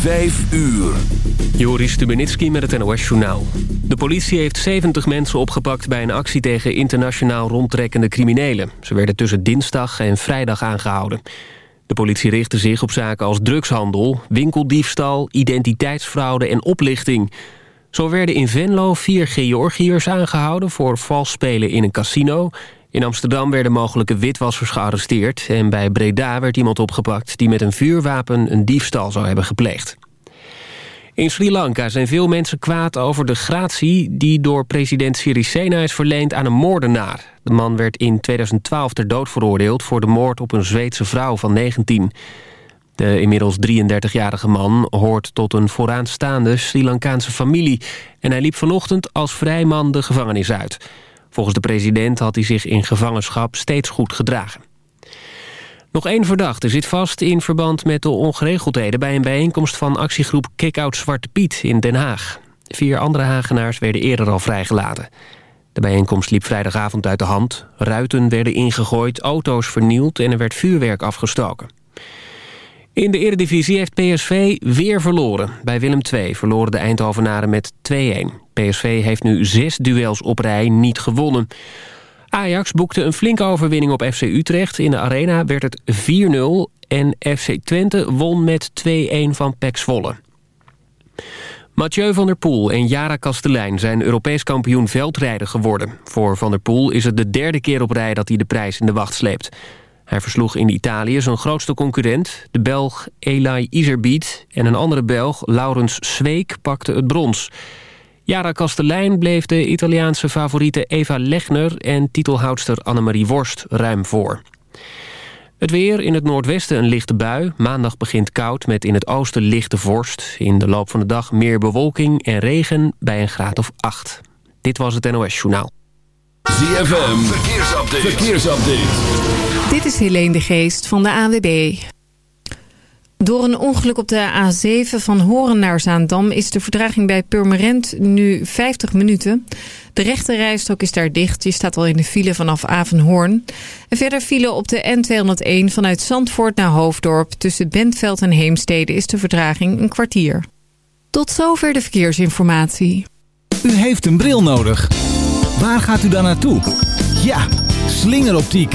Vijf uur. Joris Stubenitski met het NOS-journaal. De politie heeft 70 mensen opgepakt bij een actie tegen internationaal rondtrekkende criminelen. Ze werden tussen dinsdag en vrijdag aangehouden. De politie richtte zich op zaken als drugshandel, winkeldiefstal, identiteitsfraude en oplichting. Zo werden in Venlo vier Georgiërs aangehouden voor vals spelen in een casino... In Amsterdam werden mogelijke witwassers gearresteerd... en bij Breda werd iemand opgepakt die met een vuurwapen een diefstal zou hebben gepleegd. In Sri Lanka zijn veel mensen kwaad over de gratie... die door president Sirisena is verleend aan een moordenaar. De man werd in 2012 ter dood veroordeeld... voor de moord op een Zweedse vrouw van 19. De inmiddels 33-jarige man hoort tot een vooraanstaande Sri Lankaanse familie... en hij liep vanochtend als vrijman de gevangenis uit... Volgens de president had hij zich in gevangenschap steeds goed gedragen. Nog één verdachte zit vast in verband met de ongeregeldheden... bij een bijeenkomst van actiegroep Kick-Out Zwarte Piet in Den Haag. Vier andere Hagenaars werden eerder al vrijgelaten. De bijeenkomst liep vrijdagavond uit de hand. Ruiten werden ingegooid, auto's vernield en er werd vuurwerk afgestoken. In de Eredivisie heeft PSV weer verloren. Bij Willem II verloren de Eindhovenaren met 2-1. PSV heeft nu zes duels op rij niet gewonnen. Ajax boekte een flinke overwinning op FC Utrecht. In de arena werd het 4-0 en FC Twente won met 2-1 van PEC Zwolle. Mathieu van der Poel en Jara Kastelein zijn Europees kampioen veldrijden geworden. Voor Van der Poel is het de derde keer op rij dat hij de prijs in de wacht sleept. Hij versloeg in Italië zijn grootste concurrent, de Belg Eli Iserbiet... en een andere Belg, Laurens Zweek, pakte het brons. Jara Kastelein bleef de Italiaanse favoriete Eva Legner... en titelhoudster Annemarie Worst ruim voor. Het weer, in het noordwesten een lichte bui. Maandag begint koud met in het oosten lichte vorst. In de loop van de dag meer bewolking en regen bij een graad of 8. Dit was het NOS Journaal. ZFM, verkeersupdate. verkeersupdate. Dit is Helene de Geest van de AWB. Door een ongeluk op de A7 van Horen naar Zaandam... is de vertraging bij Purmerend nu 50 minuten. De rechte rijstok is daar dicht. Je staat al in de file vanaf Avenhoorn. En verder file op de N201 vanuit Zandvoort naar Hoofddorp... tussen Bentveld en Heemstede is de vertraging een kwartier. Tot zover de verkeersinformatie. U heeft een bril nodig. Waar gaat u dan naartoe? Ja, slingeroptiek.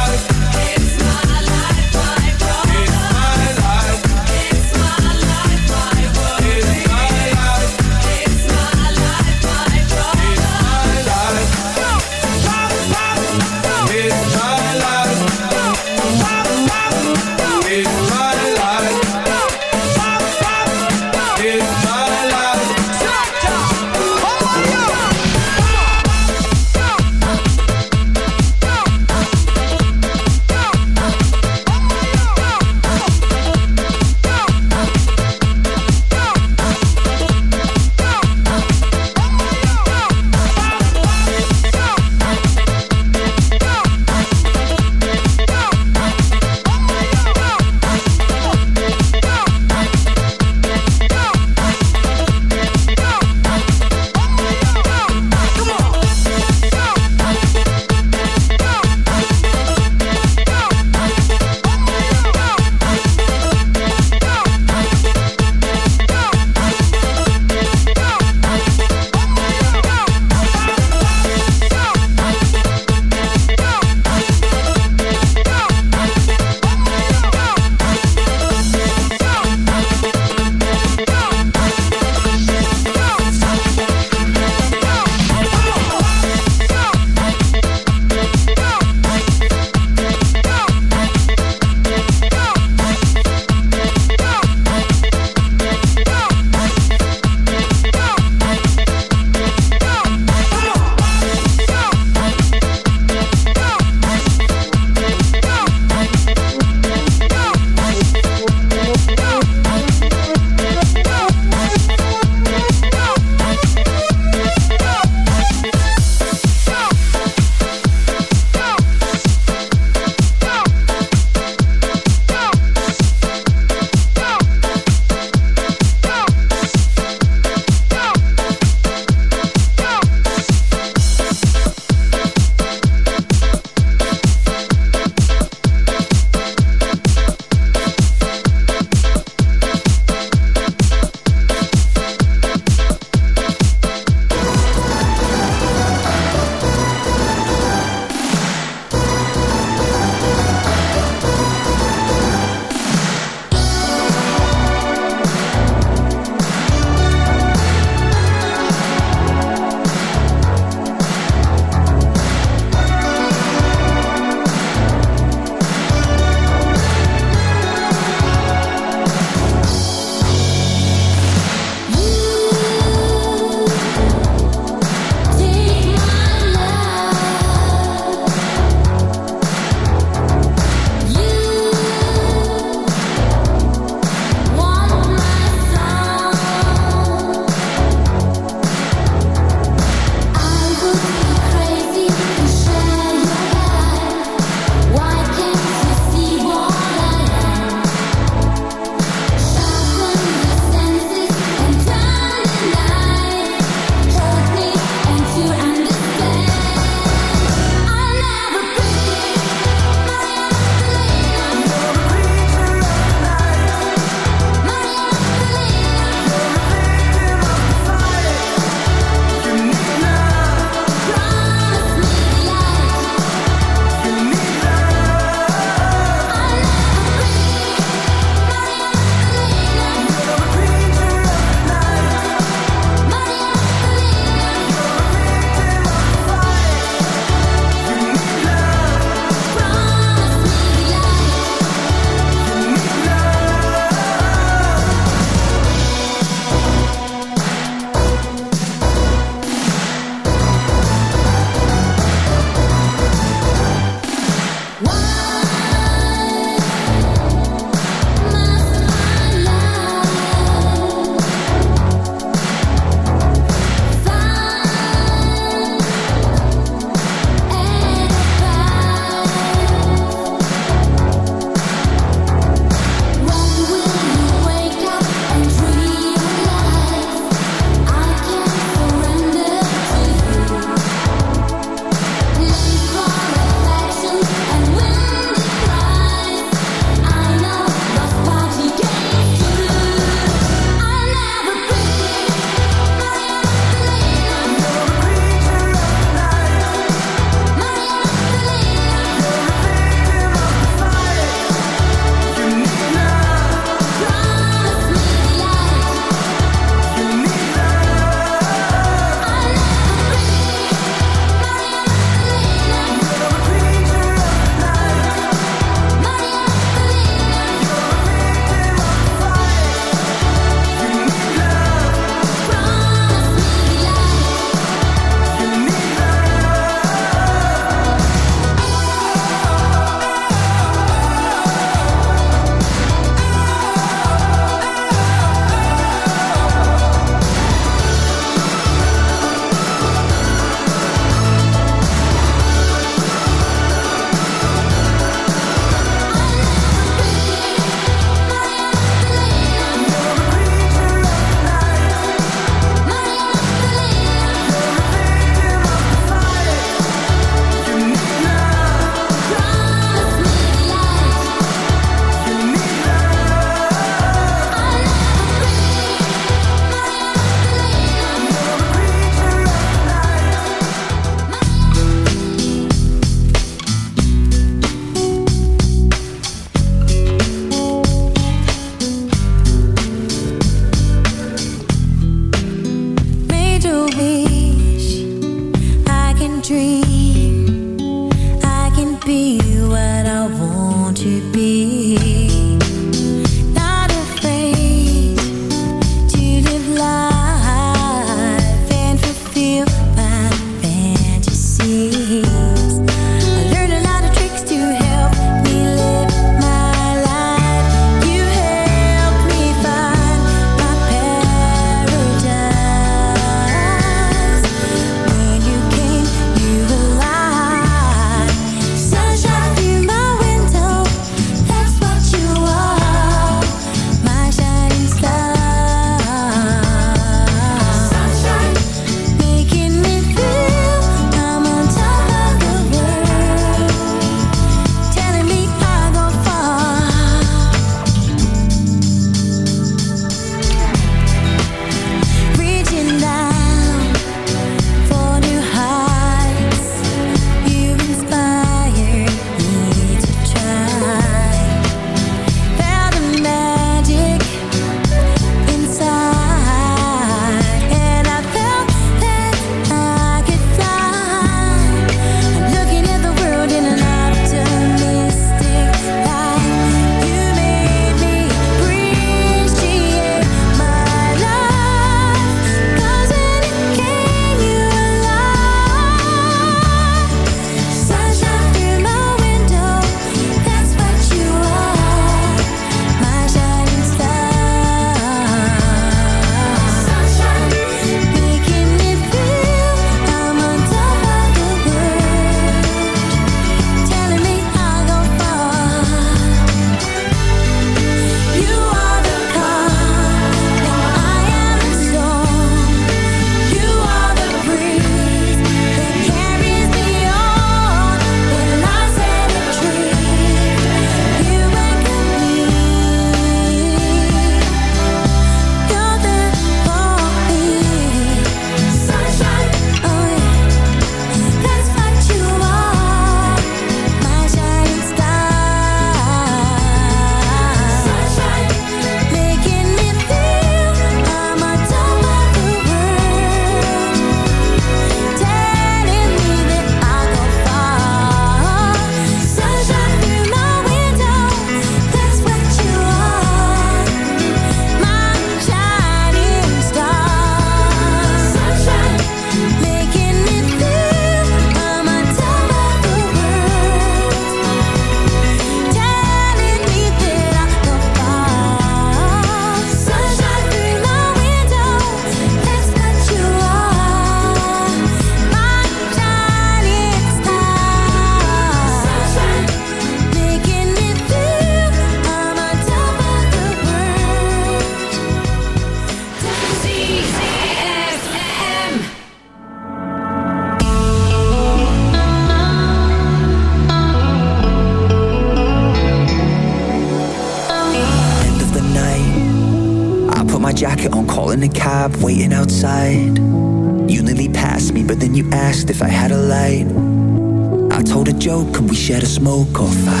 shed a smoke or fire.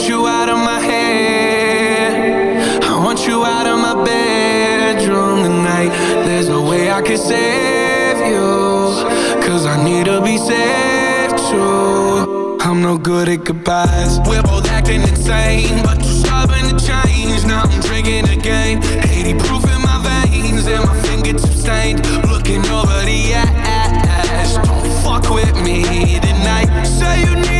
want you out of my head. I want you out of my bedroom tonight. There's no way I can save you. Cause I need to be saved too. I'm no good at goodbyes. We're both acting insane, but you're stubborn to change. Now I'm drinking again. 80 proof in my veins, and my fingertips stained. Looking over the ass. Don't fuck with me tonight. Say you need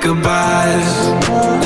goodbyes.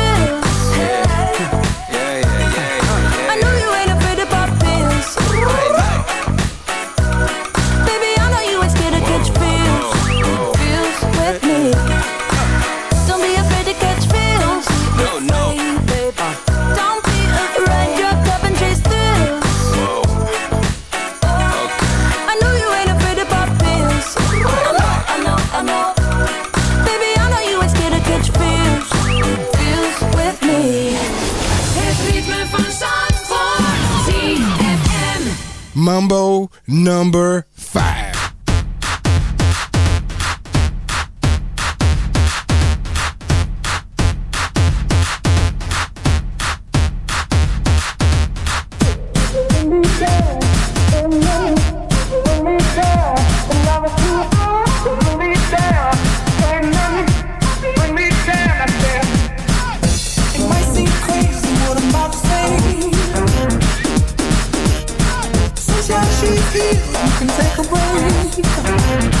Mumbo number Here, you can take